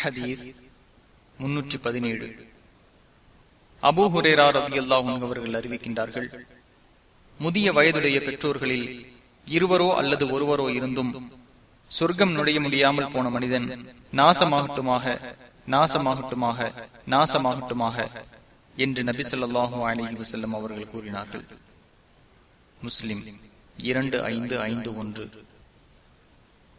ஹதீஸ் முன்னூற்றி பதினேழு. அபூ ஹுரேரா ரதி அவர்கள் அறிவிக்கின்றார்கள் முதிய வயதுடைய பெற்றோர்களில் இருவரோ அல்லது ஒருவரோ இருந்தும் சொர்க்கம் நுழைய முடியாமல் போன மனிதன் நாசமாகட்டுமாக நாசமாகட்டுமாக நாசமாகட்டுமாக என்று நபி சொல்லாஹு அலி வசல்லம் அவர்கள் கூறினார்கள். முஸ்லிம் இரண்டு ஐந்து ஐந்து ஒன்று.